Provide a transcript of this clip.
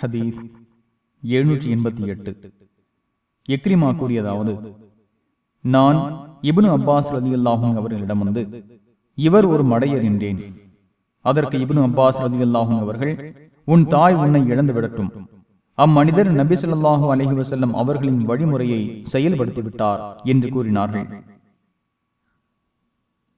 ஹதீஸ் எழுநூற்றி எண்பத்தி எட்டு. எக்ரிமா கூறியதாவது நான் இபுனு அப்பாஸ் ரதி அல்லாஹும் அவர்களிடம் வந்து இவர் ஒரு மடையர் என்றேன். அதற்கு இபுனு அப்பாஸ் ரதி அல்லாஹும் அவர்கள் உன் தாய் உன்னை இழந்து விடட்டும். அம்மனிதர் நபி சொல்லாஹு அலஹி வசல்லம் அவர்களின் வழிமுறையை செயல்படுத்தி விட்டார் என்று கூறினார்கள்.